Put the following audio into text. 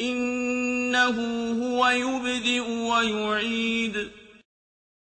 إِنَّهُ هُوَ يُبْدِئُ وَيُعِيدُ.